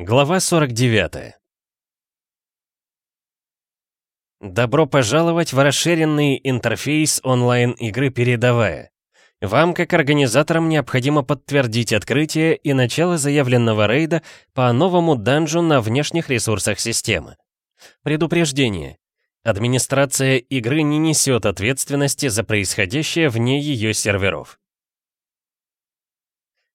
Глава 49 Добро пожаловать в расширенный интерфейс онлайн-игры «Передовая». Вам, как организаторам, необходимо подтвердить открытие и начало заявленного рейда по новому данжу на внешних ресурсах системы. Предупреждение. Администрация игры не несет ответственности за происходящее вне ее серверов.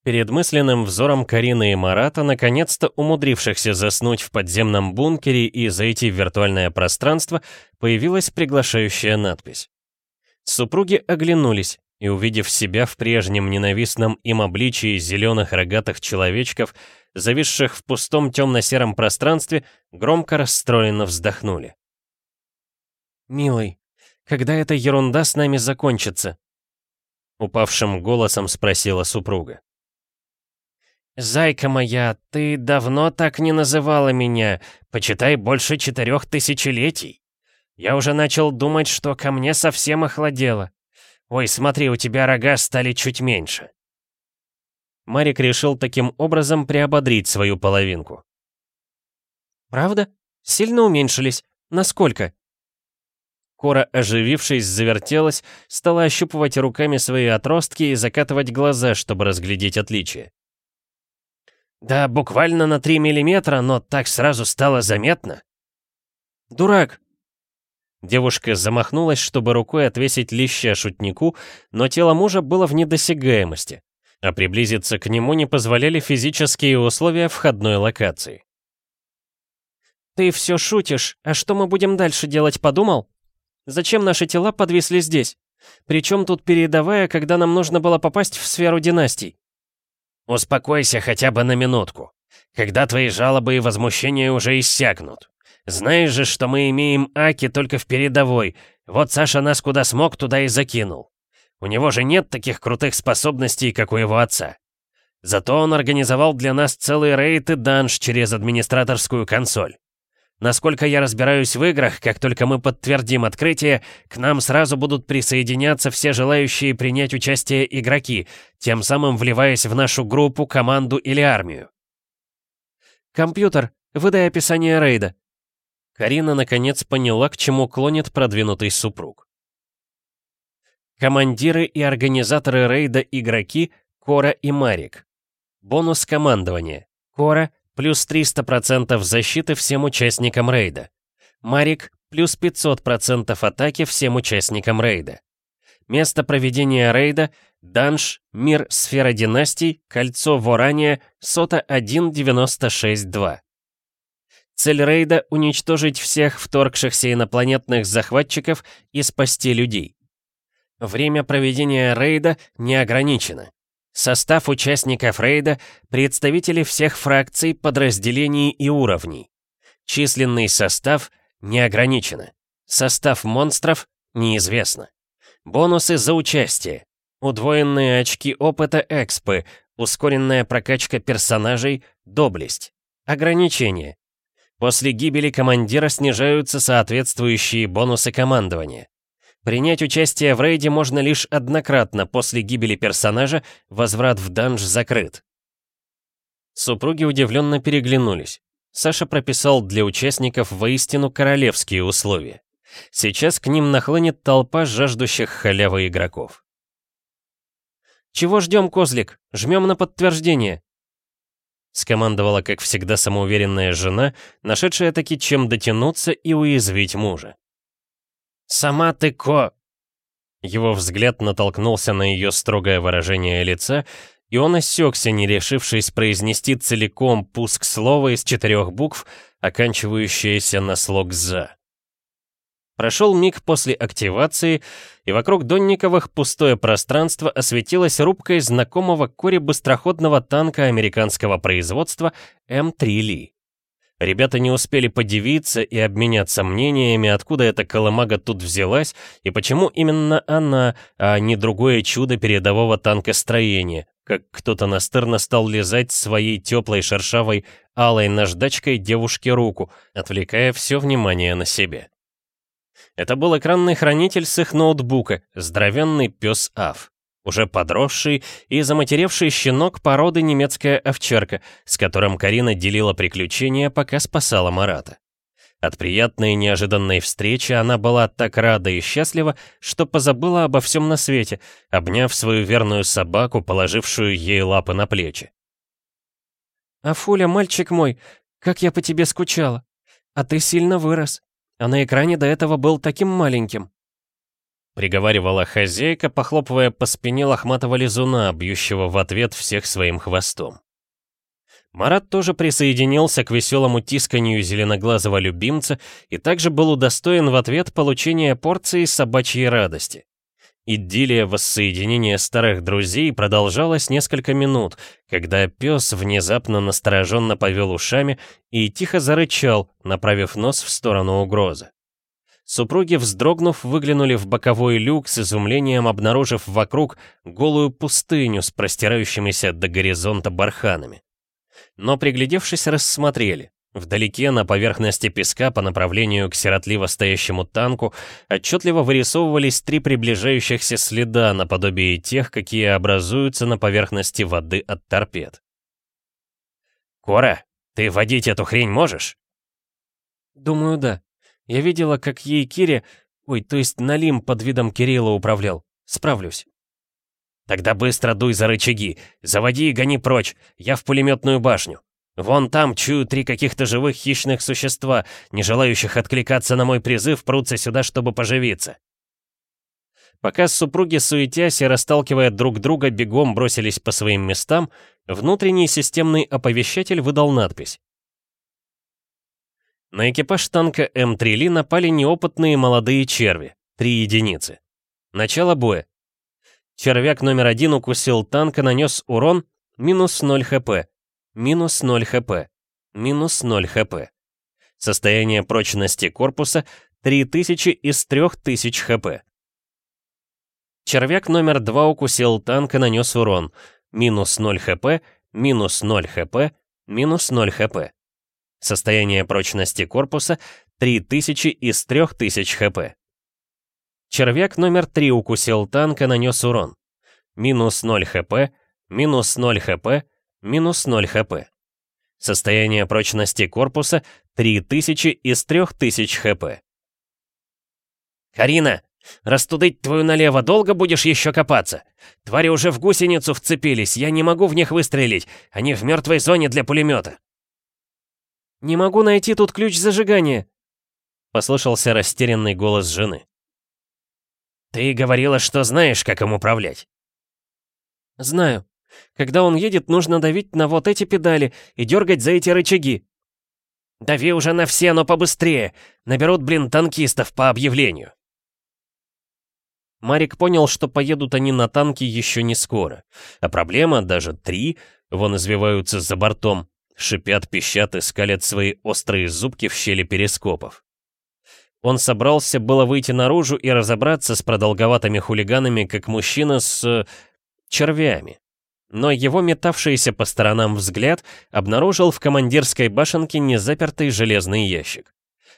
Перед мысленным взором Карины и Марата, наконец-то умудрившихся заснуть в подземном бункере и зайти в виртуальное пространство, появилась приглашающая надпись. Супруги оглянулись и, увидев себя в прежнем ненавистном им обличии зеленых рогатых человечков, зависших в пустом темно-сером пространстве, громко расстроенно вздохнули. «Милый, когда эта ерунда с нами закончится?» Упавшим голосом спросила супруга. «Зайка моя, ты давно так не называла меня, почитай больше четырех тысячелетий. Я уже начал думать, что ко мне совсем охладело. Ой, смотри, у тебя рога стали чуть меньше». Марик решил таким образом приободрить свою половинку. «Правда? Сильно уменьшились? Насколько?» Кора, оживившись, завертелась, стала ощупывать руками свои отростки и закатывать глаза, чтобы разглядеть отличия. «Да буквально на 3 миллиметра, но так сразу стало заметно». «Дурак!» Девушка замахнулась, чтобы рукой отвесить леща шутнику, но тело мужа было в недосягаемости, а приблизиться к нему не позволяли физические условия входной локации. «Ты все шутишь, а что мы будем дальше делать, подумал? Зачем наши тела подвисли здесь? Причем тут передовая, когда нам нужно было попасть в сферу династий?» «Успокойся хотя бы на минутку. Когда твои жалобы и возмущения уже иссякнут. Знаешь же, что мы имеем Аки только в передовой. Вот Саша нас куда смог, туда и закинул. У него же нет таких крутых способностей, как у его отца. Зато он организовал для нас целый рейд и данж через администраторскую консоль. Насколько я разбираюсь в играх, как только мы подтвердим открытие, к нам сразу будут присоединяться все желающие принять участие игроки, тем самым вливаясь в нашу группу, команду или армию. «Компьютер, выдай описание рейда». Карина наконец поняла, к чему клонит продвинутый супруг. Командиры и организаторы рейда игроки Кора и Марик. Бонус командования. Кора плюс 300% защиты всем участникам рейда. Марик, плюс 500% атаки всем участникам рейда. Место проведения рейда – Данж, Мир, Сфера Династий, Кольцо Ворания, Сота 1962. Цель рейда – уничтожить всех вторгшихся инопланетных захватчиков и спасти людей. Время проведения рейда не ограничено. Состав участников рейда — представители всех фракций, подразделений и уровней. Численный состав не ограничено. Состав монстров неизвестно. Бонусы за участие. Удвоенные очки опыта экспы, ускоренная прокачка персонажей, доблесть. Ограничения. После гибели командира снижаются соответствующие бонусы командования. Принять участие в рейде можно лишь однократно после гибели персонажа, возврат в данж закрыт. Супруги удивленно переглянулись. Саша прописал для участников воистину королевские условия. Сейчас к ним нахлынет толпа жаждущих халявы игроков. «Чего ждем, козлик? Жмем на подтверждение!» Скомандовала, как всегда, самоуверенная жена, нашедшая таки чем дотянуться и уязвить мужа. «Сама ты ко...» Его взгляд натолкнулся на ее строгое выражение лица, и он осекся, не решившись произнести целиком пуск слова из четырех букв, оканчивающееся на слог «за». Прошел миг после активации, и вокруг Донниковых пустое пространство осветилось рубкой знакомого Кори быстроходного танка американского производства М3 Ли. Ребята не успели подивиться и обменяться мнениями, откуда эта колымага тут взялась и почему именно она, а не другое чудо передового танкостроения, как кто-то настырно стал лизать своей теплой шершавой алой наждачкой девушке руку, отвлекая все внимание на себе. Это был экранный хранитель с их ноутбука, здоровенный пес Аф. Уже подросший и заматеревший щенок породы немецкая овчарка, с которым Карина делила приключения, пока спасала Марата. От приятной и неожиданной встречи она была так рада и счастлива, что позабыла обо всем на свете, обняв свою верную собаку, положившую ей лапы на плечи. «Афуля, мальчик мой, как я по тебе скучала! А ты сильно вырос, а на экране до этого был таким маленьким!» Приговаривала хозяйка, похлопывая по спине лохматого лизуна, бьющего в ответ всех своим хвостом. Марат тоже присоединился к веселому тисканью зеленоглазого любимца и также был удостоен в ответ получения порции собачьей радости. Идиллия воссоединения старых друзей продолжалась несколько минут, когда пес внезапно настороженно повел ушами и тихо зарычал, направив нос в сторону угрозы. Супруги, вздрогнув, выглянули в боковой люк с изумлением, обнаружив вокруг голую пустыню с простирающимися до горизонта барханами. Но, приглядевшись, рассмотрели. Вдалеке, на поверхности песка по направлению к сиротливо стоящему танку, отчетливо вырисовывались три приближающихся следа наподобие тех, какие образуются на поверхности воды от торпед. «Кора, ты водить эту хрень можешь?» «Думаю, да. Я видела, как ей Кире, ой, то есть Налим под видом Кирилла управлял. Справлюсь». «Тогда быстро дуй за рычаги, заводи и гони прочь, я в пулеметную башню. Вон там чую три каких-то живых хищных существа, не желающих откликаться на мой призыв, прутся сюда, чтобы поживиться». Пока супруги, суетясь и расталкивая друг друга, бегом бросились по своим местам, внутренний системный оповещатель выдал надпись. На экипаж танка М3 Ли напали неопытные молодые черви, три единицы. Начало боя. Червяк номер один укусил танк и нанес урон минус 0 хп, минус 0 хп, минус 0 хп. Состояние прочности корпуса 3000 из 3000 хп. Червяк номер два укусил танк и нанес урон минус 0 хп, минус 0 хп, минус 0 хп. Состояние прочности корпуса 3000 из 3000 хп. Червяк номер 3 укусил танк и нанес урон. Минус 0 хп, минус 0 хп, минус 0 хп. Состояние прочности корпуса 3000 из 3000 хп. «Карина, растудыть твою налево долго будешь еще копаться? Твари уже в гусеницу вцепились, я не могу в них выстрелить, они в мертвой зоне для пулемета». «Не могу найти тут ключ зажигания», — послышался растерянный голос жены. «Ты говорила, что знаешь, как им управлять». «Знаю. Когда он едет, нужно давить на вот эти педали и дергать за эти рычаги». «Дави уже на все, но побыстрее. Наберут, блин, танкистов по объявлению». Марик понял, что поедут они на танке еще не скоро. А проблема, даже три, вон извиваются за бортом, шипят, пищат и скалят свои острые зубки в щели перископов. Он собрался было выйти наружу и разобраться с продолговатыми хулиганами, как мужчина с... Э, червями. Но его метавшийся по сторонам взгляд обнаружил в командирской башенке незапертый железный ящик.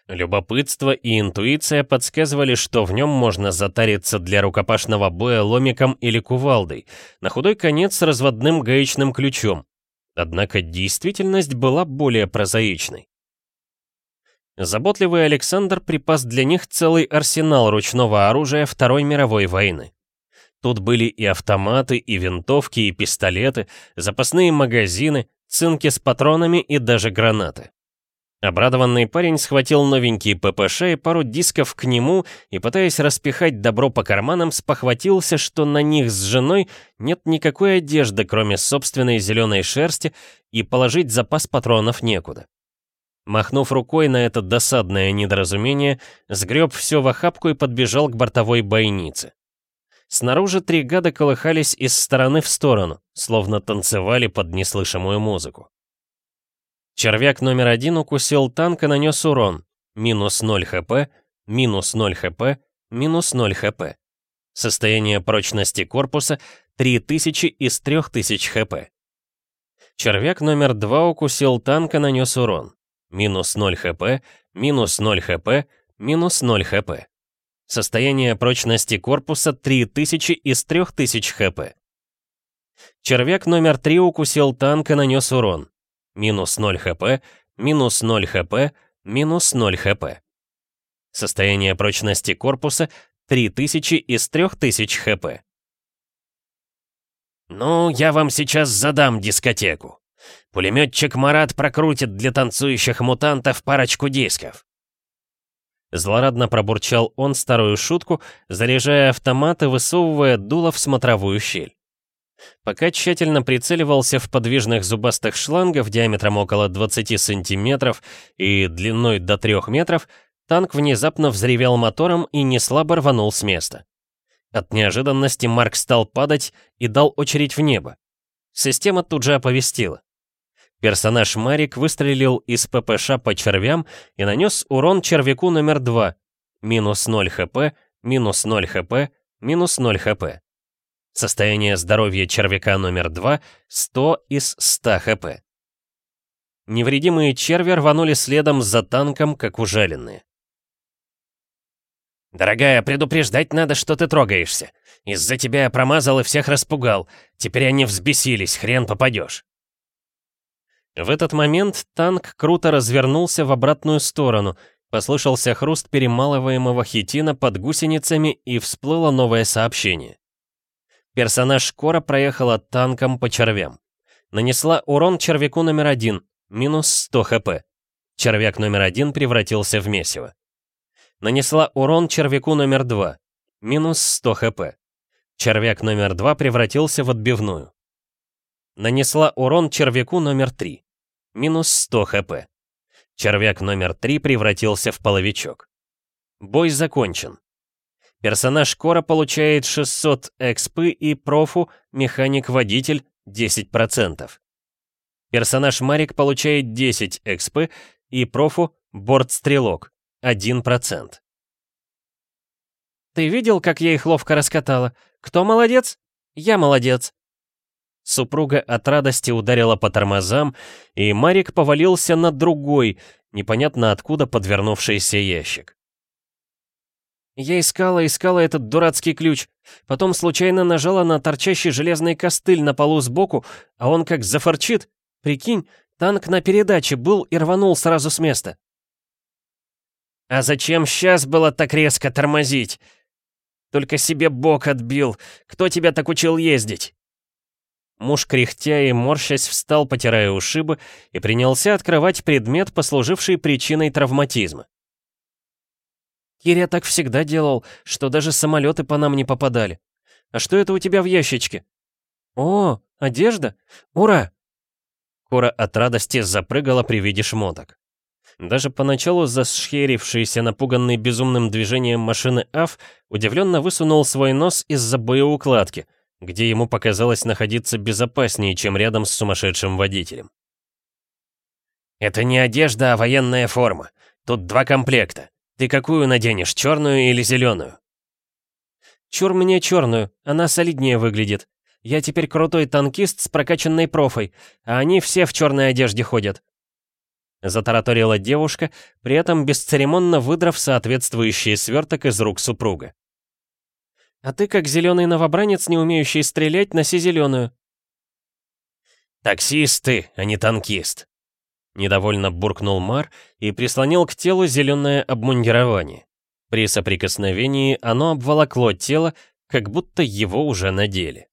Любопытство и интуиция подсказывали, что в нем можно затариться для рукопашного боя ломиком или кувалдой, на худой конец разводным гаечным ключом. Однако действительность была более прозаичной. Заботливый Александр припас для них целый арсенал ручного оружия Второй мировой войны. Тут были и автоматы, и винтовки, и пистолеты, запасные магазины, цинки с патронами и даже гранаты. Обрадованный парень схватил новенький ППШ и пару дисков к нему и, пытаясь распихать добро по карманам, спохватился, что на них с женой нет никакой одежды, кроме собственной зеленой шерсти, и положить запас патронов некуда. Махнув рукой на это досадное недоразумение, сгреб все в охапку и подбежал к бортовой бойнице. Снаружи три гада колыхались из стороны в сторону, словно танцевали под неслышимую музыку. Червяк номер один укусил танк и нанес урон. Минус 0 хп, минус 0 хп, минус 0 хп. Состояние прочности корпуса 3000 из 3000 хп. Червяк номер два укусил танк и нанес урон минус 0 хп, минус 0 хп, минус 0 хп. Состояние прочности корпуса 3000 из 3000 хп. Червяк номер 3 укусил танк и нанес урон. Минус 0 хп, минус 0 хп, минус 0 хп. Состояние прочности корпуса 3000 из 3000 хп. «Ну, я вам сейчас задам дискотеку. Пулеметчик Марат прокрутит для танцующих мутантов парочку дисков». Злорадно пробурчал он старую шутку, заряжая автомат и высовывая дуло в смотровую щель. Пока тщательно прицеливался в подвижных зубастых шлангов диаметром около 20 сантиметров и длиной до 3 метров, танк внезапно взревел мотором и неслабо рванул с места. От неожиданности Марк стал падать и дал очередь в небо. Система тут же оповестила. Персонаж Марик выстрелил из ППШ по червям и нанес урон червяку номер 2. Минус 0 хп, минус 0 хп, минус 0 хп. Состояние здоровья червяка номер 2 — 100 из 100 хп. Невредимые черви рванули следом за танком, как ужаленные. «Дорогая, предупреждать надо, что ты трогаешься. Из-за тебя я промазал и всех распугал. Теперь они взбесились, хрен попадешь». В этот момент танк круто развернулся в обратную сторону, послышался хруст перемалываемого хитина под гусеницами и всплыло новое сообщение. Персонаж Кора проехала танком по червям. Нанесла урон червяку номер один, минус 100 хп. Червяк номер один превратился в месиво. Нанесла урон червяку номер два, минус 100 хп. Червяк номер два превратился в отбивную. Нанесла урон червяку номер три, минус 100 хп. Червяк номер три превратился в половичок. Бой закончен. Персонаж Кора получает 600 экспы и профу механик-водитель 10%. Персонаж Марик получает 10 экспы и профу борт-стрелок 1%. «Ты видел, как я их ловко раскатала? Кто молодец? Я молодец!» Супруга от радости ударила по тормозам, и Марик повалился на другой, непонятно откуда подвернувшийся ящик. Я искала, искала этот дурацкий ключ. Потом случайно нажала на торчащий железный костыль на полу сбоку, а он как зафорчит. Прикинь, танк на передаче был и рванул сразу с места. А зачем сейчас было так резко тормозить? Только себе бок отбил. Кто тебя так учил ездить? Муж, кряхтя и морщась, встал, потирая ушибы, и принялся открывать предмет, послуживший причиной травматизма. Киря так всегда делал, что даже самолеты по нам не попадали. А что это у тебя в ящичке? О, одежда? Ура! Кора от радости запрыгала при виде шмоток. Даже поначалу засшхерившийся, напуганный безумным движением машины АФ, удивленно высунул свой нос из-за боеукладки, где ему показалось находиться безопаснее, чем рядом с сумасшедшим водителем. «Это не одежда, а военная форма. Тут два комплекта. Ты какую наденешь, черную или зеленую? Чур мне черную, она солиднее выглядит. Я теперь крутой танкист с прокачанной профой, а они все в черной одежде ходят. Затараторила девушка, при этом бесцеремонно выдрав соответствующий сверток из рук супруга. А ты, как зеленый новобранец, не умеющий стрелять, носи зеленую. Таксист ты, а не танкист. Недовольно буркнул Мар и прислонил к телу зеленое обмундирование. При соприкосновении оно обволокло тело, как будто его уже надели.